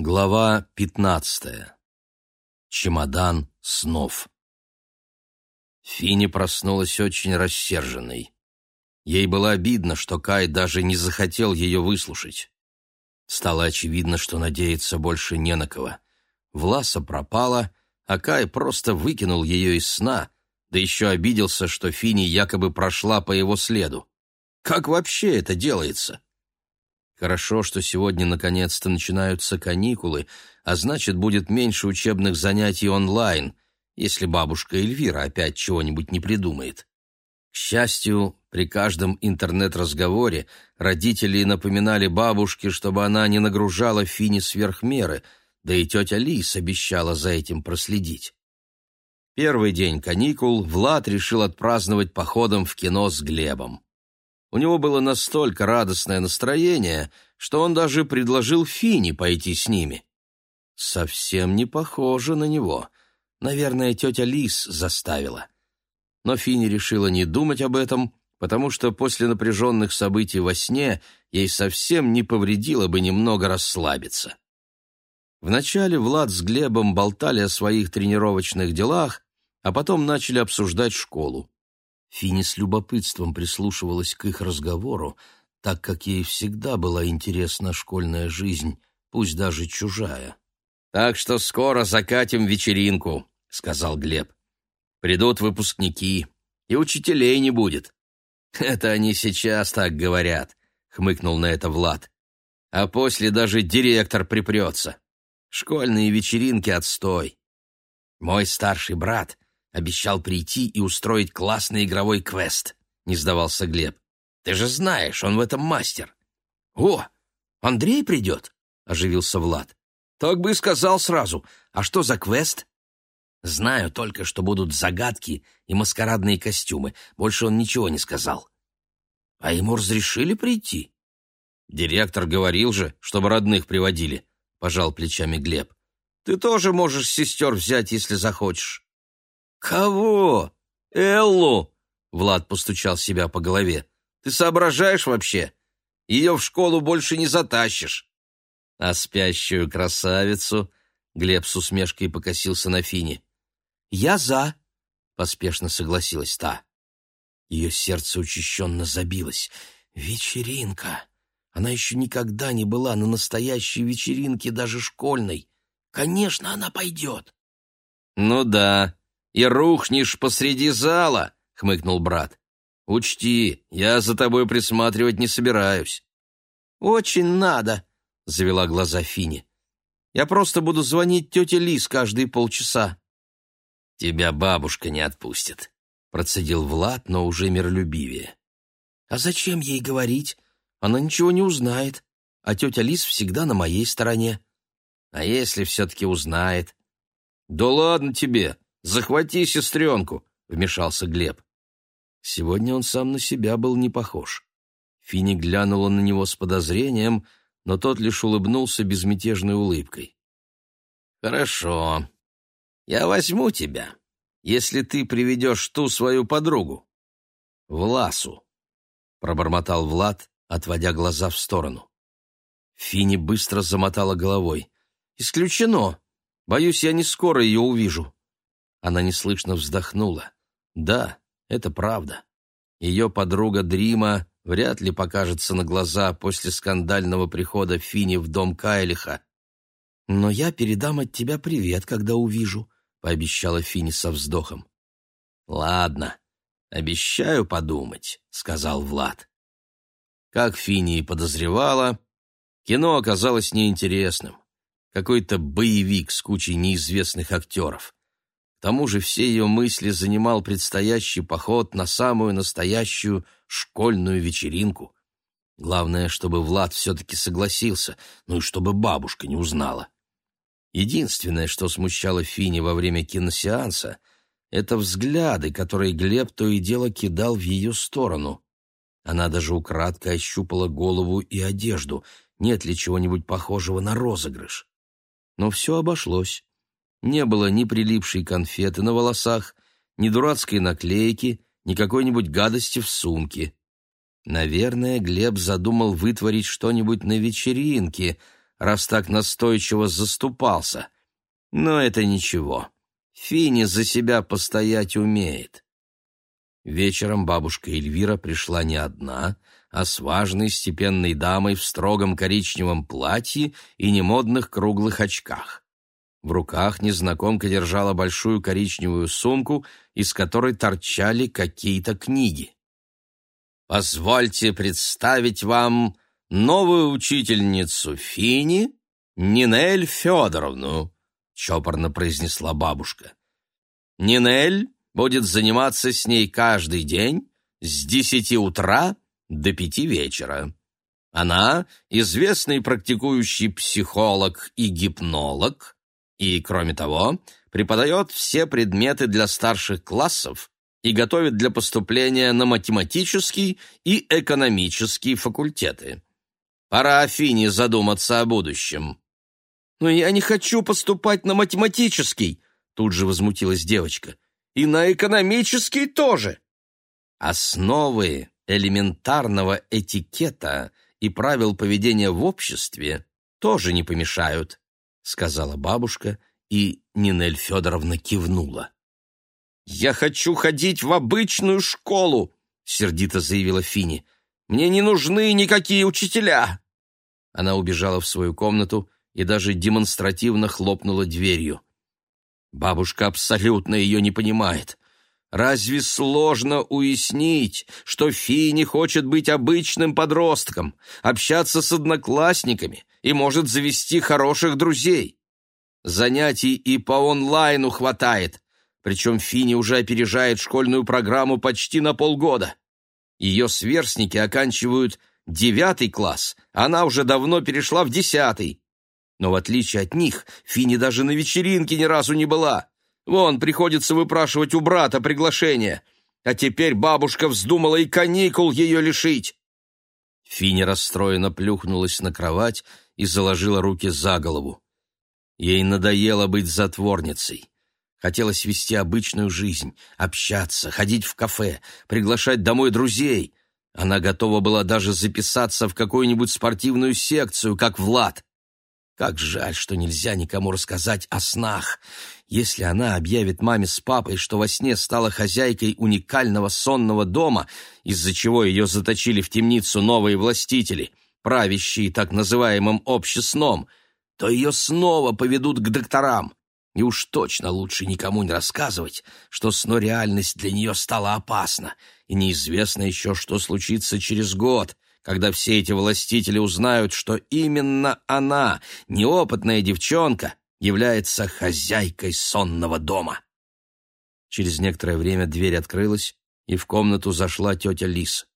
Глава пятнадцатая. Чемодан снов. Фини проснулась очень рассерженной. Ей было обидно, что Кай даже не захотел ее выслушать. Стало очевидно, что надеяться больше не на кого. Власа пропала, а Кай просто выкинул ее из сна, да еще обиделся, что Фини якобы прошла по его следу. Как вообще это делается? Хорошо, что сегодня наконец-то начинаются каникулы, а значит, будет меньше учебных занятий онлайн, если бабушка Эльвира опять чего-нибудь не придумает. К счастью, при каждом интернет-разговоре родители напоминали бабушке, чтобы она не нагружала Фини сверх меры, да и тетя Лис обещала за этим проследить. Первый день каникул Влад решил отпраздновать походом в кино с Глебом. У него было настолько радостное настроение, что он даже предложил Фине пойти с ними. Совсем не похоже на него. Наверное, тетя Лис заставила. Но Фини решила не думать об этом, потому что после напряженных событий во сне ей совсем не повредило бы немного расслабиться. Вначале Влад с Глебом болтали о своих тренировочных делах, а потом начали обсуждать школу. Фини с любопытством прислушивалась к их разговору, так как ей всегда была интересна школьная жизнь, пусть даже чужая. «Так что скоро закатим вечеринку», — сказал Глеб. «Придут выпускники, и учителей не будет». «Это они сейчас так говорят», — хмыкнул на это Влад. «А после даже директор припрется. Школьные вечеринки отстой. Мой старший брат Обещал прийти и устроить классный игровой квест, не сдавался Глеб. Ты же знаешь, он в этом мастер. О, Андрей придет, оживился Влад. Так бы и сказал сразу. А что за квест? Знаю только, что будут загадки и маскарадные костюмы. Больше он ничего не сказал. А ему разрешили прийти? Директор говорил же, чтобы родных приводили, пожал плечами Глеб. Ты тоже можешь сестер взять, если захочешь. «Кого? Эллу?» — Влад постучал себя по голове. «Ты соображаешь вообще? Ее в школу больше не затащишь». «А спящую красавицу?» — Глеб с усмешкой покосился на Фине. «Я за», — поспешно согласилась та. Ее сердце учащенно забилось. «Вечеринка!» Она еще никогда не была на настоящей вечеринке, даже школьной. Конечно, она пойдет. «Ну да», и рухнешь посреди зала», — хмыкнул брат. «Учти, я за тобой присматривать не собираюсь». «Очень надо», — завела глаза Фини. «Я просто буду звонить тете Лис каждые полчаса». «Тебя бабушка не отпустит», — процедил Влад, но уже миролюбивее. «А зачем ей говорить? Она ничего не узнает, а тетя Лис всегда на моей стороне». «А если все-таки узнает?» «Да ладно тебе», Захвати сестренку!» — вмешался Глеб. Сегодня он сам на себя был не похож. Фини глянула на него с подозрением, но тот лишь улыбнулся безмятежной улыбкой. «Хорошо. Я возьму тебя, если ты приведешь ту свою подругу. Власу», — пробормотал Влад, отводя глаза в сторону. Фини быстро замотала головой. «Исключено. Боюсь, я не скоро ее увижу». Она неслышно вздохнула. Да, это правда. Ее подруга Дрима вряд ли покажется на глаза после скандального прихода Фини в дом Кайлиха. «Но я передам от тебя привет, когда увижу», — пообещала Фини со вздохом. «Ладно, обещаю подумать», — сказал Влад. Как Фини и подозревала, кино оказалось неинтересным. Какой-то боевик с кучей неизвестных актеров. К тому же все ее мысли занимал предстоящий поход на самую настоящую школьную вечеринку. Главное, чтобы Влад все-таки согласился, ну и чтобы бабушка не узнала. Единственное, что смущало Фини во время киносеанса, это взгляды, которые Глеб то и дело кидал в ее сторону. Она даже украдкой ощупала голову и одежду, нет ли чего-нибудь похожего на розыгрыш. Но все обошлось. Не было ни прилипшей конфеты на волосах, ни дурацкой наклейки, ни какой-нибудь гадости в сумке. Наверное, Глеб задумал вытворить что-нибудь на вечеринке, раз так настойчиво заступался. Но это ничего. Фини за себя постоять умеет. Вечером бабушка Эльвира пришла не одна, а с важной степенной дамой в строгом коричневом платье и немодных круглых очках. В руках незнакомка держала большую коричневую сумку, из которой торчали какие-то книги. «Позвольте представить вам новую учительницу Фини, Нинель Федоровну», — чопорно произнесла бабушка. «Нинель будет заниматься с ней каждый день с десяти утра до пяти вечера. Она — известный практикующий психолог и гипнолог, и, кроме того, преподает все предметы для старших классов и готовит для поступления на математический и экономический факультеты. Пора Афине задуматься о будущем. «Но я не хочу поступать на математический», — тут же возмутилась девочка. «И на экономический тоже». Основы элементарного этикета и правил поведения в обществе тоже не помешают, сказала бабушка, и Нинель Федоровна кивнула. «Я хочу ходить в обычную школу», — сердито заявила Фини. «Мне не нужны никакие учителя». Она убежала в свою комнату и даже демонстративно хлопнула дверью. Бабушка абсолютно ее не понимает. Разве сложно уяснить, что Фини хочет быть обычным подростком, общаться с одноклассниками и может завести хороших друзей? Занятий и по онлайну хватает, причем Фини уже опережает школьную программу почти на полгода. Ее сверстники оканчивают девятый класс, она уже давно перешла в десятый. Но в отличие от них, Фини даже на вечеринке ни разу не была. Вон, приходится выпрашивать у брата приглашение. А теперь бабушка вздумала и каникул ее лишить. Финя расстроенно плюхнулась на кровать и заложила руки за голову. Ей надоело быть затворницей. Хотелось вести обычную жизнь, общаться, ходить в кафе, приглашать домой друзей. Она готова была даже записаться в какую-нибудь спортивную секцию, как Влад. Как жаль, что нельзя никому рассказать о снах. Если она объявит маме с папой, что во сне стала хозяйкой уникального сонного дома, из-за чего ее заточили в темницу новые властители, правящие так называемым общесном, то ее снова поведут к докторам. И уж точно лучше никому не рассказывать, что сно-реальность для нее стала опасна, и неизвестно еще, что случится через год — когда все эти властители узнают, что именно она, неопытная девчонка, является хозяйкой сонного дома. Через некоторое время дверь открылась, и в комнату зашла тетя Лис.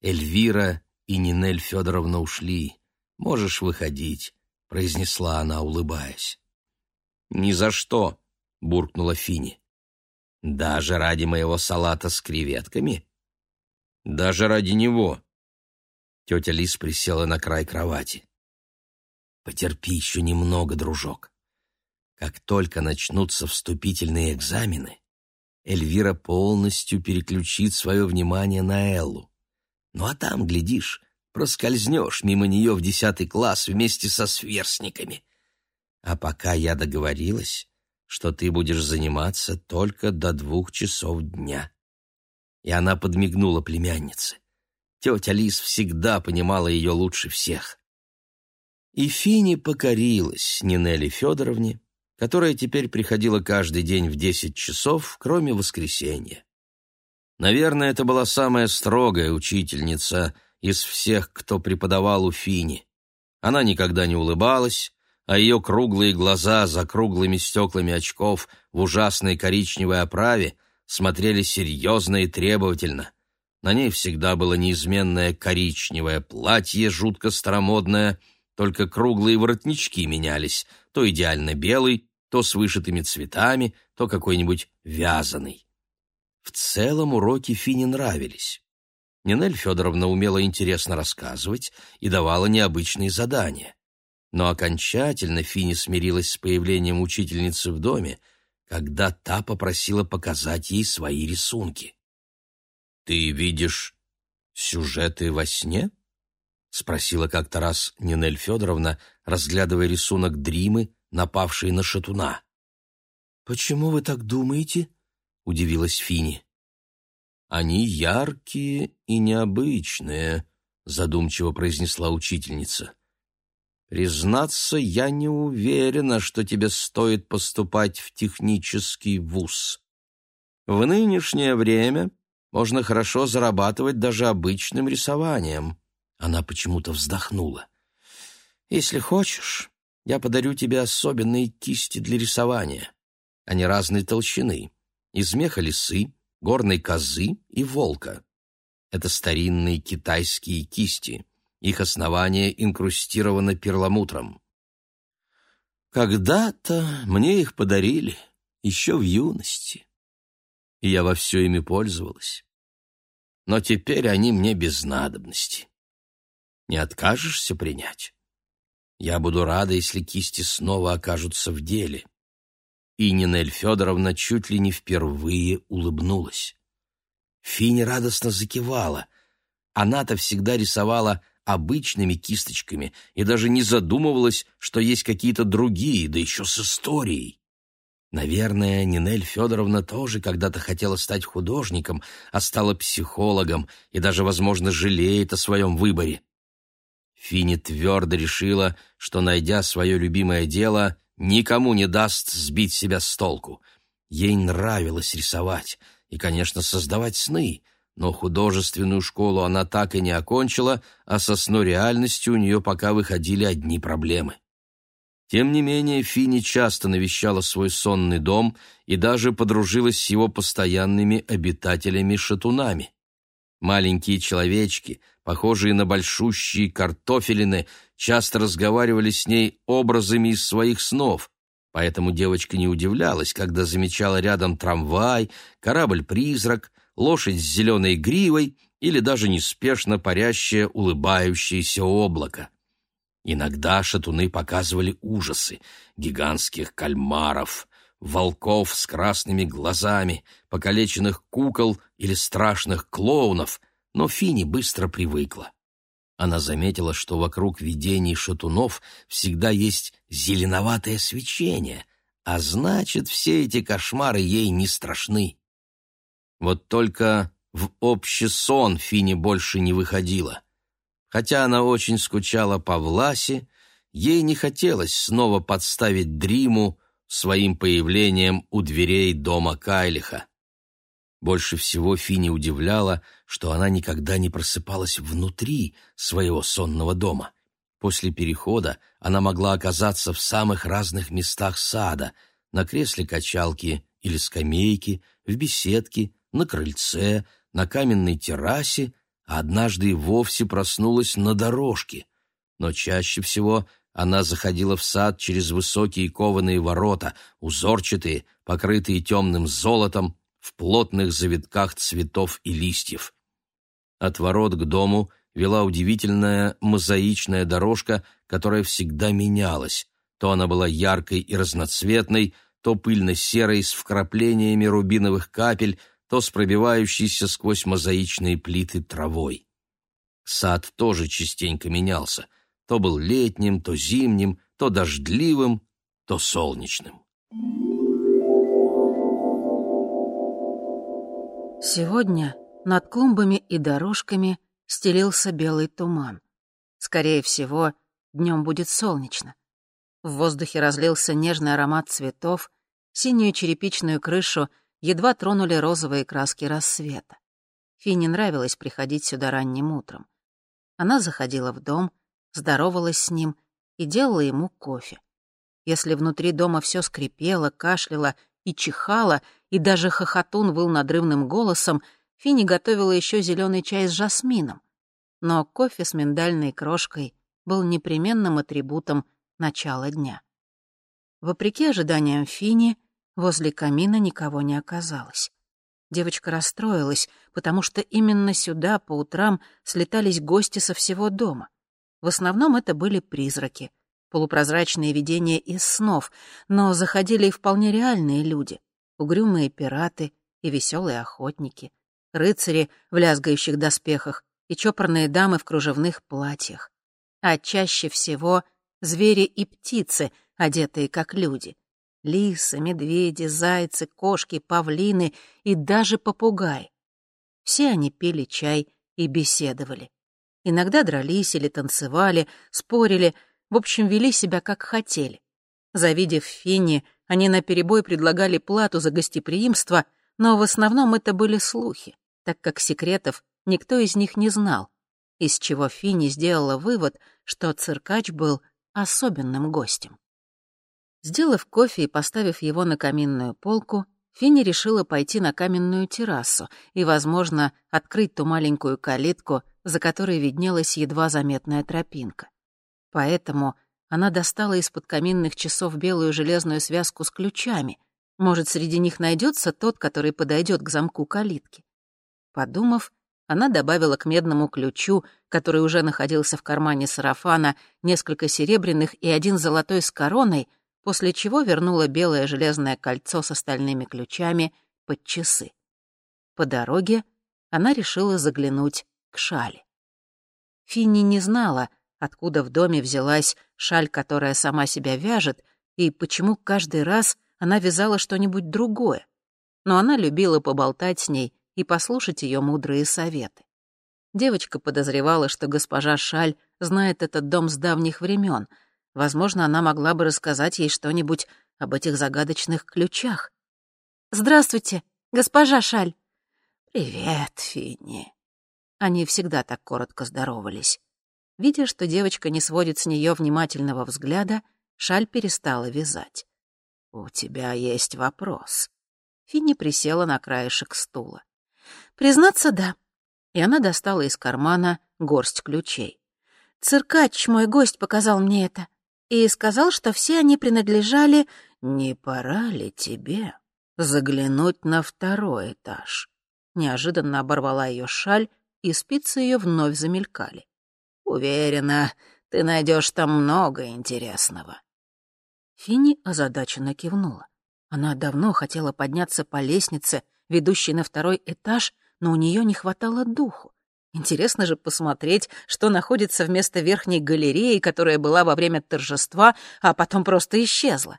Эльвира и Нинель Федоровна ушли. «Можешь выходить», — произнесла она, улыбаясь. «Ни за что», — буркнула Фини. «Даже ради моего салата с креветками?» «Даже ради него», Тетя Лис присела на край кровати. «Потерпи еще немного, дружок. Как только начнутся вступительные экзамены, Эльвира полностью переключит свое внимание на Эллу. Ну а там, глядишь, проскользнешь мимо нее в десятый класс вместе со сверстниками. А пока я договорилась, что ты будешь заниматься только до двух часов дня». И она подмигнула племяннице. Тетя Лис всегда понимала ее лучше всех. И Фини покорилась Нинелли Федоровне, которая теперь приходила каждый день в десять часов, кроме воскресенья. Наверное, это была самая строгая учительница из всех, кто преподавал у Фини. Она никогда не улыбалась, а ее круглые глаза за круглыми стеклами очков в ужасной коричневой оправе смотрели серьезно и требовательно — на ней всегда было неизменное коричневое платье, жутко старомодное, только круглые воротнички менялись, то идеально белый, то с вышитыми цветами, то какой-нибудь вязаный. В целом уроки Фине нравились. Нинель Федоровна умела интересно рассказывать и давала необычные задания. Но окончательно Фине смирилась с появлением учительницы в доме, когда та попросила показать ей свои рисунки. «Ты видишь сюжеты во сне?» спросила как-то раз Нинель Федоровна, разглядывая рисунок Дримы, напавшей на шатуна. «Почему вы так думаете?» — удивилась Фини. «Они яркие и необычные», — задумчиво произнесла учительница. «Признаться, я не уверена, что тебе стоит поступать в технический вуз. В нынешнее время можно хорошо зарабатывать даже обычным рисованием». Она почему-то вздохнула. «Если хочешь, я подарю тебе особенные кисти для рисования. Они разной толщины, из меха лисы, горной козы и волка. Это старинные китайские кисти. Их основание инкрустировано перламутром. Когда-то мне их подарили, еще в юности, и я во все ими пользовалась. Но теперь они мне без надобности. Не откажешься принять? Я буду рада, если кисти снова окажутся в деле и Нинель Федоровна чуть ли не впервые улыбнулась. Фини радостно закивала. Она-то всегда рисовала обычными кисточками и даже не задумывалась, что есть какие-то другие, да еще с историей. Наверное, Нинель Федоровна тоже когда-то хотела стать художником, а стала психологом и даже, возможно, жалеет о своем выборе. Фини твердо решила, что, найдя свое любимое дело, никому не даст сбить себя с толку. Ей нравилось рисовать и, конечно, создавать сны, но художественную школу она так и не окончила, а со сно-реальностью у нее пока выходили одни проблемы. Тем не менее, Фини часто навещала свой сонный дом и даже подружилась с его постоянными обитателями-шатунами. Маленькие человечки, похожие на большущие картофелины, часто разговаривали с ней образами из своих снов, поэтому девочка не удивлялась, когда замечала рядом трамвай, корабль-призрак, лошадь с зеленой гривой или даже неспешно парящее улыбающееся облако. Иногда шатуны показывали ужасы гигантских кальмаров, волков с красными глазами, покалеченных кукол или страшных клоунов, но Фини быстро привыкла. Она заметила, что вокруг видений шатунов всегда есть зеленоватое свечение, а значит, все эти кошмары ей не страшны. Вот только в общий сон Фини больше не выходила. Хотя она очень скучала по Власе, ей не хотелось снова подставить Дриму своим появлением у дверей дома Кайлиха. Больше всего Фини удивляло, что она никогда не просыпалась внутри своего сонного дома. После перехода она могла оказаться в самых разных местах сада, на кресле качалки или скамейке, в беседке, на крыльце, на каменной террасе, а однажды и вовсе проснулась на дорожке. Но чаще всего она заходила в сад через высокие кованые ворота, узорчатые, покрытые темным золотом, в плотных завитках цветов и листьев. От ворот к дому вела удивительная мозаичная дорожка, которая всегда менялась. То она была яркой и разноцветной, то пыльно-серой с вкраплениями рубиновых капель, то с пробивающейся сквозь мозаичные плиты травой. Сад тоже частенько менялся — то был летним, то зимним, то дождливым, то солнечным. Сегодня над клумбами и дорожками стелился белый туман. Скорее всего, днем будет солнечно. В воздухе разлился нежный аромат цветов, синюю черепичную крышу едва тронули розовые краски рассвета. Фине нравилось приходить сюда ранним утром. Она заходила в дом — здоровалась с ним и делала ему кофе. Если внутри дома все скрипело, кашляло и чихало, и даже хохотун выл надрывным голосом, Фини готовила еще зеленый чай с жасмином. Но кофе с миндальной крошкой был непременным атрибутом начала дня. Вопреки ожиданиям Фини, возле камина никого не оказалось. Девочка расстроилась, потому что именно сюда по утрам слетались гости со всего дома. В основном это были призраки, полупрозрачные видения из снов, но заходили и вполне реальные люди, угрюмые пираты и веселые охотники, рыцари в лязгающих доспехах и чопорные дамы в кружевных платьях. А чаще всего звери и птицы, одетые как люди. Лисы, медведи, зайцы, кошки, павлины и даже попугай. Все они пили чай и беседовали. Иногда дрались или танцевали, спорили, в общем, вели себя как хотели. Завидев Финни, они наперебой предлагали плату за гостеприимство, но в основном это были слухи, так как секретов никто из них не знал, из чего Финни сделала вывод, что циркач был особенным гостем. Сделав кофе и поставив его на каминную полку, Финни решила пойти на каменную террасу и, возможно, открыть ту маленькую калитку, за которой виднелась едва заметная тропинка. Поэтому она достала из-под каминных часов белую железную связку с ключами. Может, среди них найдется тот, который подойдет к замку калитки. Подумав, она добавила к медному ключу, который уже находился в кармане сарафана, несколько серебряных и один золотой с короной — после чего вернула белое железное кольцо с остальными ключами под часы. По дороге она решила заглянуть к шале. Финни не знала, откуда в доме взялась шаль, которая сама себя вяжет, и почему каждый раз она вязала что-нибудь другое. Но она любила поболтать с ней и послушать ее мудрые советы. Девочка подозревала, что госпожа Шаль знает этот дом с давних времен — Возможно, она могла бы рассказать ей что-нибудь об этих загадочных ключах. «Здравствуйте, госпожа Шаль!» «Привет, Финни!» Они всегда так коротко здоровались. Видя, что девочка не сводит с нее внимательного взгляда, Шаль перестала вязать. «У тебя есть вопрос». Финни присела на краешек стула. «Признаться, да». И она достала из кармана горсть ключей. «Циркач, мой гость, показал мне это и сказал, что все они принадлежали... «Не пора ли тебе заглянуть на второй этаж?» Неожиданно оборвала ее шаль, и спицы ее вновь замелькали. «Уверена, ты найдешь там много интересного». Финни озадаченно кивнула. Она давно хотела подняться по лестнице, ведущей на второй этаж, но у нее не хватало духу. Интересно же посмотреть, что находится вместо верхней галереи, которая была во время торжества, а потом просто исчезла.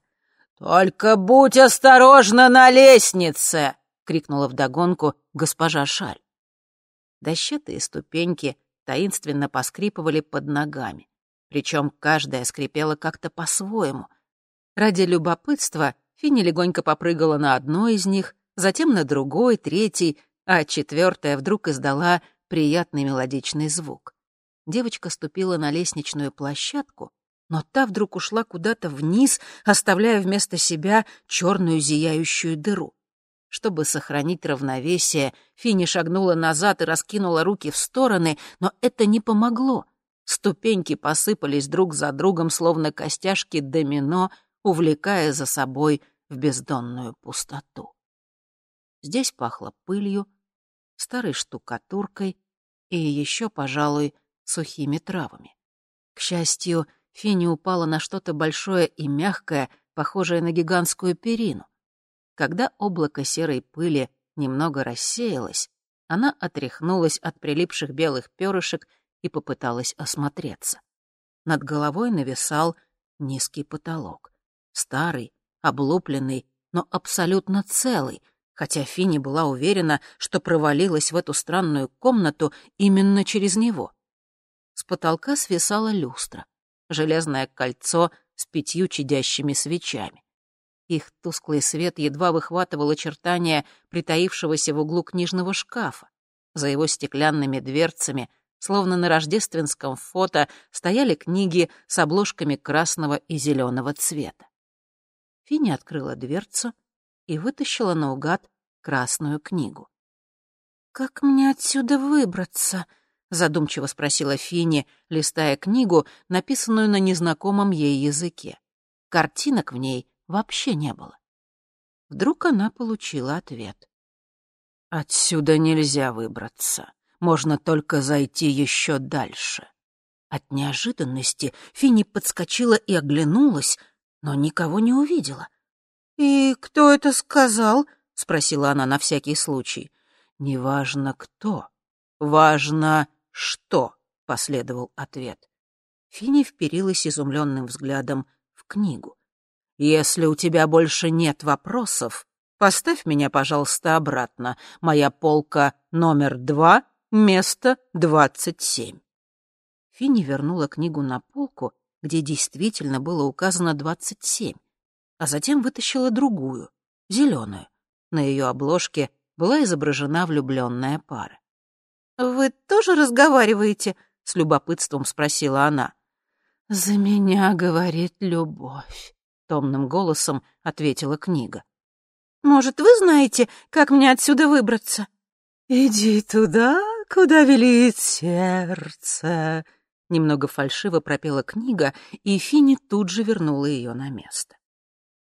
«Только будь осторожна на лестнице!» — крикнула вдогонку госпожа Шаль. Дощатые ступеньки таинственно поскрипывали под ногами. Причем каждая скрипела как-то по-своему. Ради любопытства Финни легонько попрыгала на одной из них, затем на другой, третий, а четвертая вдруг издала приятный мелодичный звук. Девочка ступила на лестничную площадку, но та вдруг ушла куда-то вниз, оставляя вместо себя черную зияющую дыру. Чтобы сохранить равновесие, Фини шагнула назад и раскинула руки в стороны, но это не помогло. Ступеньки посыпались друг за другом, словно костяшки домино, увлекая за собой в бездонную пустоту. Здесь пахло пылью, старой штукатуркой и еще, пожалуй, сухими травами. К счастью, Финни упала на что-то большое и мягкое, похожее на гигантскую перину. Когда облако серой пыли немного рассеялось, она отряхнулась от прилипших белых перышек и попыталась осмотреться. Над головой нависал низкий потолок. Старый, облупленный, но абсолютно целый, хотя Фини была уверена, что провалилась в эту странную комнату именно через него. С потолка свисала люстра, железное кольцо с пятью чадящими свечами. Их тусклый свет едва выхватывал очертания притаившегося в углу книжного шкафа. За его стеклянными дверцами, словно на рождественском фото, стояли книги с обложками красного и зеленого цвета. Финни открыла дверцу и вытащила наугад красную книгу. «Как мне отсюда выбраться?» — задумчиво спросила Финни, листая книгу, написанную на незнакомом ей языке. Картинок в ней вообще не было. Вдруг она получила ответ. «Отсюда нельзя выбраться. Можно только зайти еще дальше». От неожиданности Финни подскочила и оглянулась, но никого не увидела. «И кто это сказал?» — спросила она на всякий случай. «Неважно кто. Важно, что?» — последовал ответ. Финни вперилась изумленным взглядом в книгу. «Если у тебя больше нет вопросов, поставь меня, пожалуйста, обратно. Моя полка номер два, место двадцать семь». Финни вернула книгу на полку, где действительно было указано двадцать семь, а затем вытащила другую, зеленую. На ее обложке была изображена влюбленная пара. «Вы тоже разговариваете?» — с любопытством спросила она. «За меня говорит любовь», — томным голосом ответила книга. «Может, вы знаете, как мне отсюда выбраться?» «Иди туда, куда велит сердце», — немного фальшиво пропела книга, и Финни тут же вернула ее на место.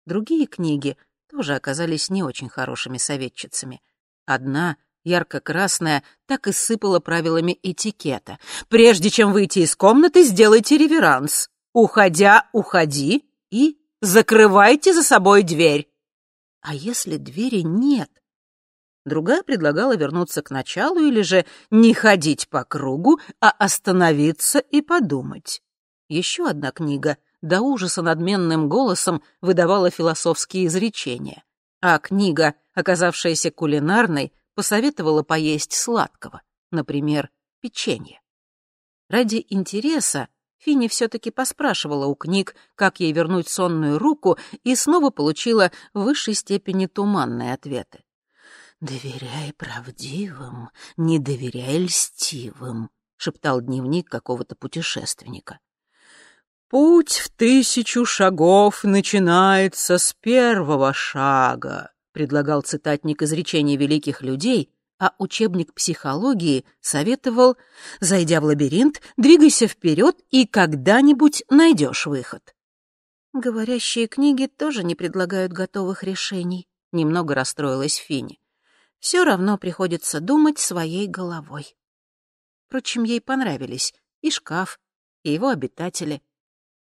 Другие книги тоже оказались не очень хорошими советчицами. Одна — ярко-красная, так и сыпала правилами этикета. «Прежде чем выйти из комнаты, сделайте реверанс. Уходя, уходи и закрывайте за собой дверь». А если двери нет? Другая предлагала вернуться к началу или же не ходить по кругу, а остановиться и подумать. Еще одна книга до ужаса надменным голосом выдавала философские изречения, а книга, оказавшаяся кулинарной, посоветовала поесть сладкого, например, печенье. Ради интереса Финни все-таки поспрашивала у книг, как ей вернуть сонную руку, и снова получила в высшей степени туманные ответы. «Доверяй правдивым, не доверяй льстивым», — шептал дневник какого-то путешественника. «Путь в тысячу шагов начинается с первого шага», предлагал цитатник изречений великих людей, а учебник психологии советовал, зайдя в лабиринт, двигайся вперед и когда-нибудь найдешь выход. Говорящие книги тоже не предлагают готовых решений, немного расстроилась Фини. Все равно приходится думать своей головой. Впрочем, ей понравились и шкаф, и его обитатели.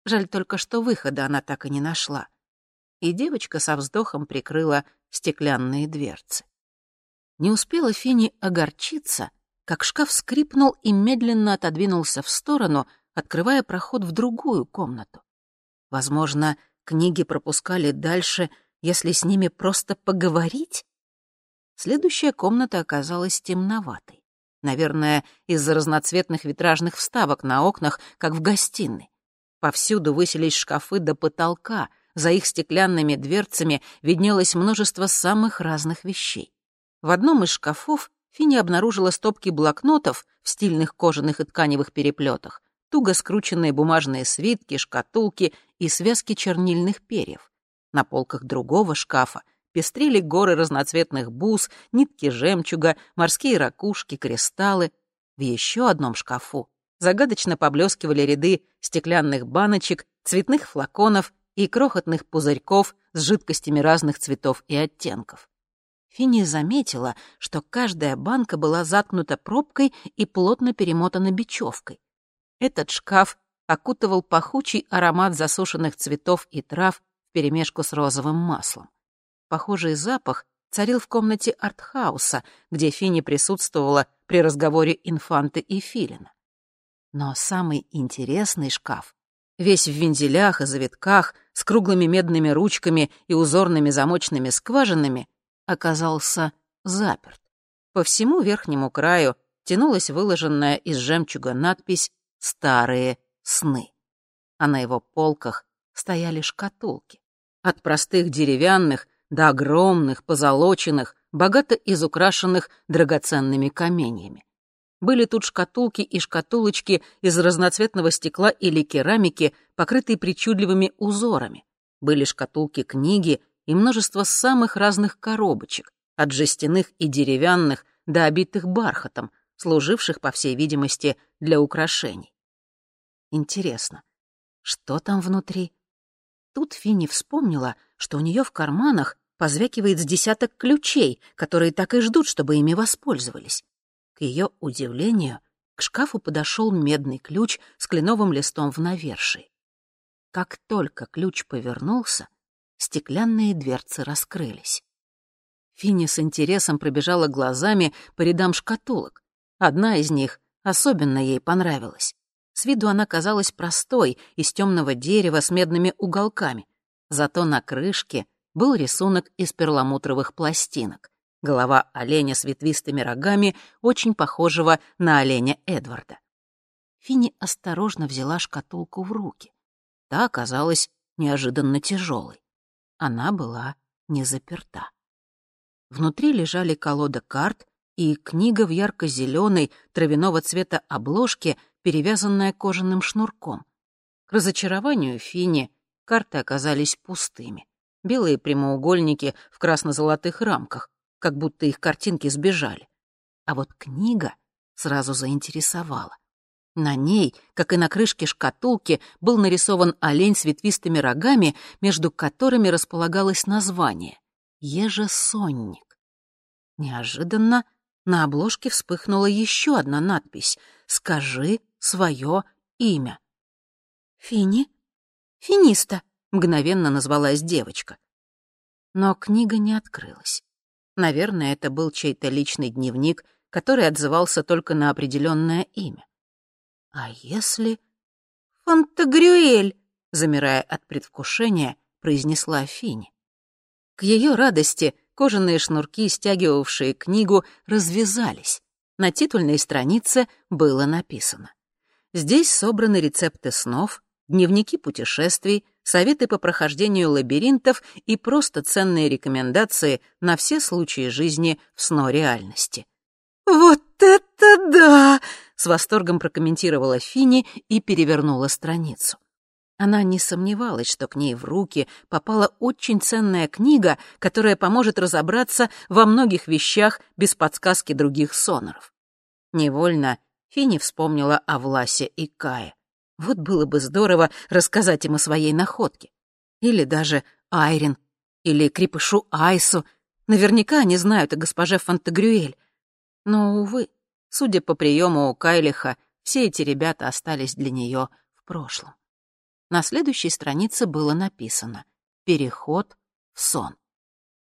Жаль только, что выхода она так и не нашла. И девочка со вздохом прикрыла стеклянные дверцы. Не успела Фини огорчиться, как шкаф скрипнул и медленно отодвинулся в сторону, открывая проход в другую комнату. Возможно, книги пропускали дальше, если с ними просто поговорить? Следующая комната оказалась темноватой. Наверное, из-за разноцветных витражных вставок на окнах, как в гостиной. Повсюду высились шкафы до потолка — за их стеклянными дверцами виднелось множество самых разных вещей. В одном из шкафов Финни обнаружила стопки блокнотов в стильных кожаных и тканевых переплетах, туго скрученные бумажные свитки, шкатулки и связки чернильных перьев. На полках другого шкафа пестрели горы разноцветных бус, нитки жемчуга, морские ракушки, кристаллы. В еще одном шкафу загадочно поблескивали ряды стеклянных баночек, цветных флаконов и крохотных пузырьков с жидкостями разных цветов и оттенков. Финни заметила, что каждая банка была заткнута пробкой и плотно перемотана бечевкой. Этот шкаф окутывал пахучий аромат засушенных цветов и трав вперемешку с розовым маслом. Похожий запах царил в комнате артхауса, где Финни присутствовала при разговоре инфанты и филина. Но самый интересный шкаф весь в вензелях и завитках, с круглыми медными ручками и узорными замочными скважинами, оказался заперт. По всему верхнему краю тянулась выложенная из жемчуга надпись «Старые сны», а на его полках стояли шкатулки. От простых деревянных до огромных, позолоченных, богато изукрашенных драгоценными каменьями. Были тут шкатулки и шкатулочки из разноцветного стекла или керамики, покрытые причудливыми узорами. Были шкатулки-книги и множество самых разных коробочек, от жестяных и деревянных до обитых бархатом, служивших, по всей видимости, для украшений. Интересно, что там внутри? Тут Финни вспомнила, что у нее в карманах позвякивает с десяток ключей, которые так и ждут, чтобы ими воспользовались. К ее удивлению, к шкафу подошел медный ключ с кленовым листом в навершии. Как только ключ повернулся, стеклянные дверцы раскрылись. Финни с интересом пробежала глазами по рядам шкатулок. Одна из них особенно ей понравилась. С виду она казалась простой, из темного дерева с медными уголками. Зато на крышке был рисунок из перламутровых пластинок. Голова оленя с ветвистыми рогами, очень похожего на оленя Эдварда. Финни осторожно взяла шкатулку в руки. Та оказалась неожиданно тяжелой. Она была не заперта. Внутри лежали колода карт и книга в ярко-зеленой травяного цвета обложке, перевязанная кожаным шнурком. К разочарованию Фини карты оказались пустыми. Белые прямоугольники в красно-золотых рамках, как будто их картинки сбежали. А вот книга сразу заинтересовала. На ней, как и на крышке шкатулки, был нарисован олень с ветвистыми рогами, между которыми располагалось название — Ежесонник. Неожиданно на обложке вспыхнула еще одна надпись «Скажи свое имя». «Фини? Финиста», — мгновенно назвалась девочка. Но книга не открылась. Наверное, это был чей-то личный дневник, который отзывался только на определенное имя. А если... «Фантагрюэль!» — замирая от предвкушения, произнесла Фини. К ее радости кожаные шнурки, стягивавшие книгу, развязались. На титульной странице было написано. Здесь собраны рецепты снов, дневники путешествий, советы по прохождению лабиринтов и просто ценные рекомендации на все случаи жизни в сно-реальности. «Вот это да!» — с восторгом прокомментировала Фини и перевернула страницу. Она не сомневалась, что к ней в руки попала очень ценная книга, которая поможет разобраться во многих вещах без подсказки других соноров. Невольно Фини вспомнила о Власе и Кае. Вот было бы здорово рассказать им о своей находке. Или даже Айрин, или крепышу Айсу. Наверняка они знают о госпоже Фантагрюэль. Но, увы, судя по приему у Кайлиха, все эти ребята остались для нее в прошлом. На следующей странице было написано «Переход в сон».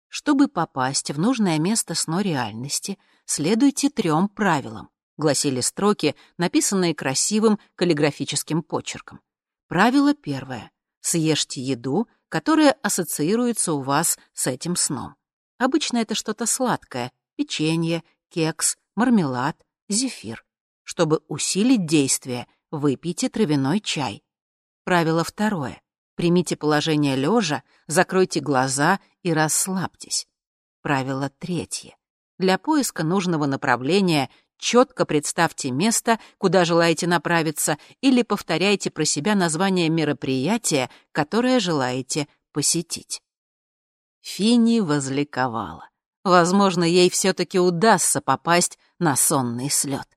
Чтобы попасть в нужное место сно реальности, следуйте трем правилам, гласили строки, написанные красивым каллиграфическим почерком. Правило первое. Съешьте еду, которая ассоциируется у вас с этим сном. Обычно это что-то сладкое — печенье, кекс, мармелад, зефир. Чтобы усилить действие, выпейте травяной чай. Правило второе. Примите положение лежа, закройте глаза и расслабьтесь. Правило третье. Для поиска нужного направления четко представьте место, куда желаете направиться, или повторяйте про себя название мероприятия, которое желаете посетить. Фини возликовала. Возможно, ей все-таки удастся попасть на сонный слет.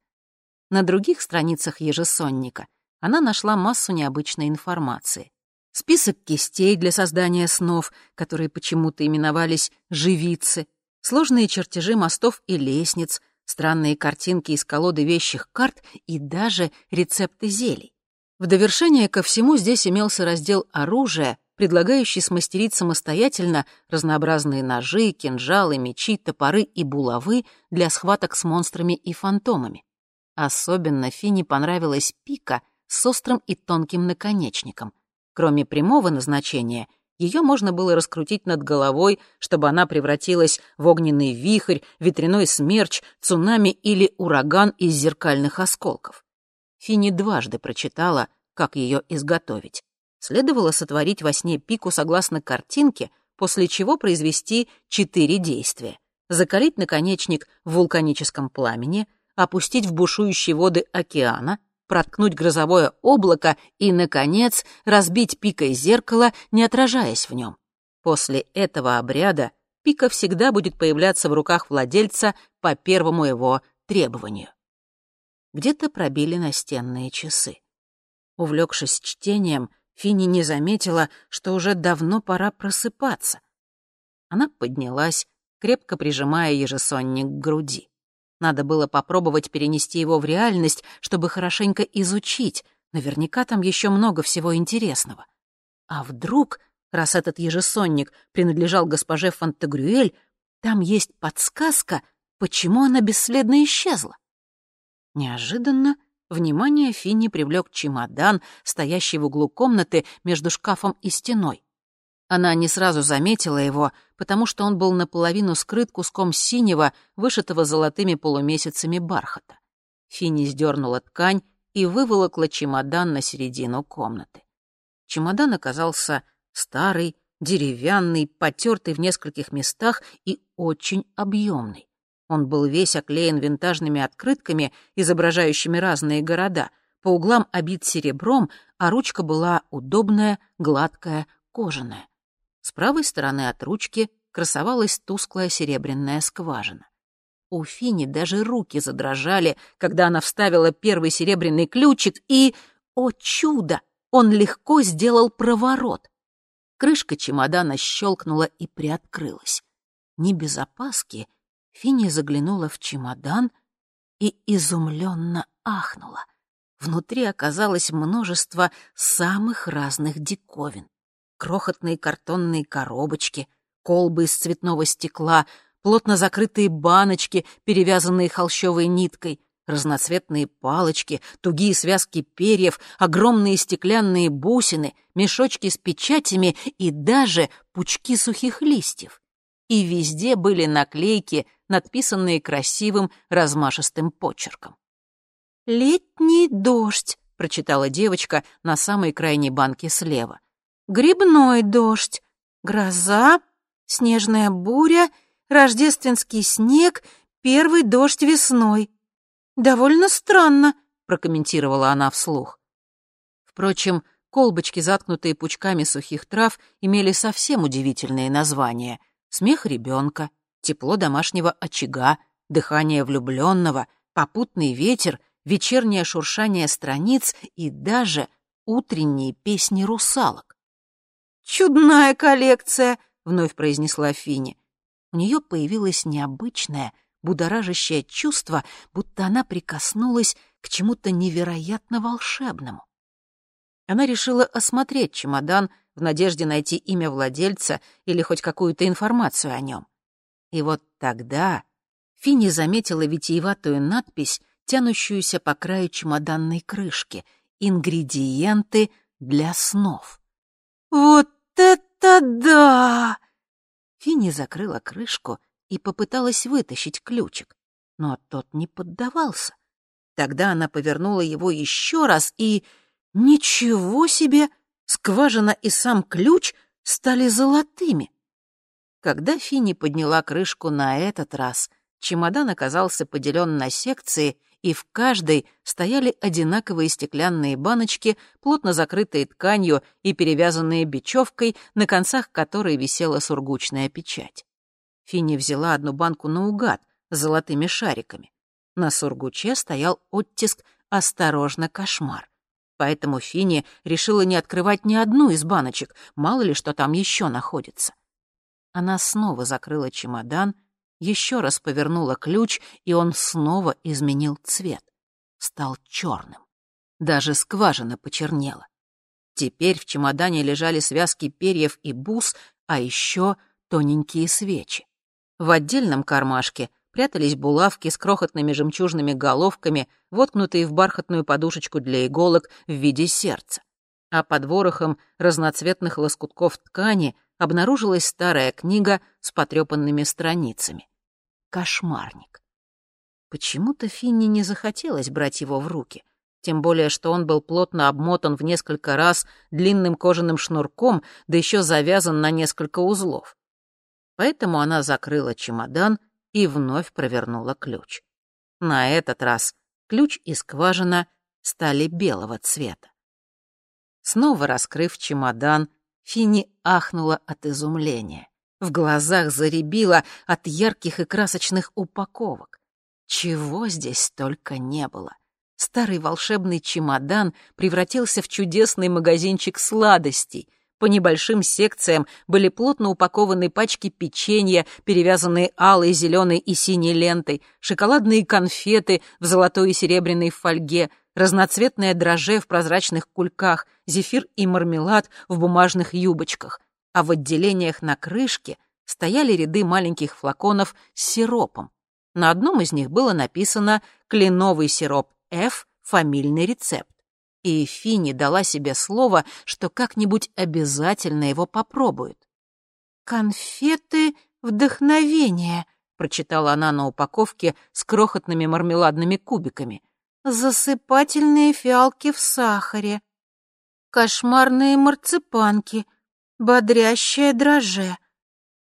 На других страницах ежесонника она нашла массу необычной информации. Список кистей для создания снов, которые почему-то именовались «живицы», сложные чертежи мостов и лестниц, странные картинки из колоды вещих карт и даже рецепты зелий. В довершение ко всему здесь имелся раздел оружия, предлагающий смастерить самостоятельно разнообразные ножи, кинжалы, мечи, топоры и булавы для схваток с монстрами и фантомами. Особенно Фине понравилась пика — с острым и тонким наконечником. Кроме прямого назначения, ее можно было раскрутить над головой, чтобы она превратилась в огненный вихрь, ветряной смерч, цунами или ураган из зеркальных осколков. Фини дважды прочитала, как ее изготовить. Следовало сотворить во сне пику согласно картинке, после чего произвести четыре действия. Закалить наконечник в вулканическом пламени, опустить в бушующие воды океана, проткнуть грозовое облако и, наконец, разбить пикой зеркало, не отражаясь в нем. После этого обряда пика всегда будет появляться в руках владельца по первому его требованию. Где-то пробили настенные часы. Увлекшись чтением, Фини не заметила, что уже давно пора просыпаться. Она поднялась, крепко прижимая ежесонник к груди. Надо было попробовать перенести его в реальность, чтобы хорошенько изучить. Наверняка там еще много всего интересного. А вдруг, раз этот ежесонник принадлежал госпоже Фантагрюэль, там есть подсказка, почему она бесследно исчезла? Неожиданно внимание Финни привлек чемодан, стоящий в углу комнаты между шкафом и стеной. Она не сразу заметила его, потому что он был наполовину скрыт куском синего, вышитого золотыми полумесяцами бархата. Финни сдернула ткань и выволокла чемодан на середину комнаты. Чемодан оказался старый, деревянный, потертый в нескольких местах и очень объемный. Он был весь оклеен винтажными открытками, изображающими разные города, по углам обит серебром, а ручка была удобная, гладкая, кожаная. С правой стороны от ручки красовалась тусклая серебряная скважина. У Фини даже руки задрожали, когда она вставила первый серебряный ключик, и, о чудо, он легко сделал проворот. Крышка чемодана щелкнула и приоткрылась. Не без опаски Финни заглянула в чемодан и изумленно ахнула. Внутри оказалось множество самых разных диковин крохотные картонные коробочки, колбы из цветного стекла, плотно закрытые баночки, перевязанные холщовой ниткой, разноцветные палочки, тугие связки перьев, огромные стеклянные бусины, мешочки с печатями и даже пучки сухих листьев. И везде были наклейки, надписанные красивым размашистым почерком. «Летний дождь», — прочитала девочка на самой крайней банке слева грибной дождь, гроза, снежная буря, рождественский снег, первый дождь весной. Довольно странно, прокомментировала она вслух. Впрочем, колбочки, заткнутые пучками сухих трав, имели совсем удивительные названия. Смех ребенка, тепло домашнего очага, дыхание влюбленного, попутный ветер, вечернее шуршание страниц и даже утренние песни русалок. «Чудная коллекция!» — вновь произнесла Фини. У нее появилось необычное, будоражащее чувство, будто она прикоснулась к чему-то невероятно волшебному. Она решила осмотреть чемодан в надежде найти имя владельца или хоть какую-то информацию о нем. И вот тогда Финни заметила витиеватую надпись, тянущуюся по краю чемоданной крышки «Ингредиенты для снов». «Вот это да!» Финни закрыла крышку и попыталась вытащить ключик, но тот не поддавался. Тогда она повернула его еще раз и... Ничего себе! Скважина и сам ключ стали золотыми. Когда Финни подняла крышку на этот раз, чемодан оказался поделен на секции, и в каждой стояли одинаковые стеклянные баночки, плотно закрытые тканью и перевязанные бечевкой, на концах которой висела сургучная печать. Финни взяла одну банку наугад с золотыми шариками. На сургуче стоял оттиск «Осторожно, кошмар». Поэтому Финни решила не открывать ни одну из баночек, мало ли что там еще находится. Она снова закрыла чемодан — еще раз повернула ключ, и он снова изменил цвет. Стал черным. Даже скважина почернела. Теперь в чемодане лежали связки перьев и бус, а еще тоненькие свечи. В отдельном кармашке прятались булавки с крохотными жемчужными головками, воткнутые в бархатную подушечку для иголок в виде сердца. А под ворохом разноцветных лоскутков ткани — обнаружилась старая книга с потрепанными страницами. Кошмарник. Почему-то Финни не захотелось брать его в руки, тем более что он был плотно обмотан в несколько раз длинным кожаным шнурком, да еще завязан на несколько узлов. Поэтому она закрыла чемодан и вновь провернула ключ. На этот раз ключ и скважина стали белого цвета. Снова раскрыв чемодан, Финни ахнула от изумления. В глазах заребило от ярких и красочных упаковок. Чего здесь только не было. Старый волшебный чемодан превратился в чудесный магазинчик сладостей. По небольшим секциям были плотно упакованы пачки печенья, перевязанные алой, зеленой и синей лентой, шоколадные конфеты в золотой и серебряной фольге, разноцветное дрожжи в прозрачных кульках, зефир и мармелад в бумажных юбочках, а в отделениях на крышке стояли ряды маленьких флаконов с сиропом. На одном из них было написано «Кленовый сироп Ф — фамильный рецепт. И Финни дала себе слово, что как-нибудь обязательно его попробует. «Конфеты вдохновения», — прочитала она на упаковке с крохотными мармеладными кубиками. «Засыпательные фиалки в сахаре. Кошмарные марципанки. Бодрящее дрожже».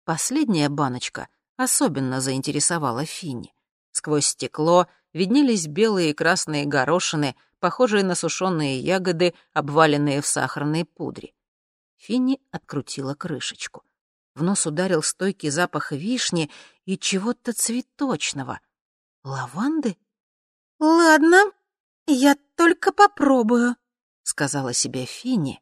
Последняя баночка особенно заинтересовала Финни. Сквозь стекло виднелись белые и красные горошины, похожие на сушеные ягоды, обваленные в сахарной пудре. Финни открутила крышечку. В нос ударил стойкий запах вишни и чего-то цветочного. Лаванды? «Ладно, я только попробую», — сказала себе Финни,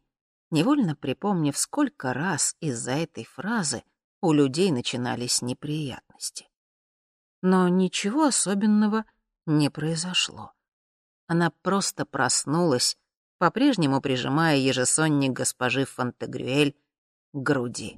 невольно припомнив, сколько раз из-за этой фразы у людей начинались неприятности. Но ничего особенного не произошло. Она просто проснулась, по-прежнему прижимая ежесонник госпожи Фонтегрюэль к груди.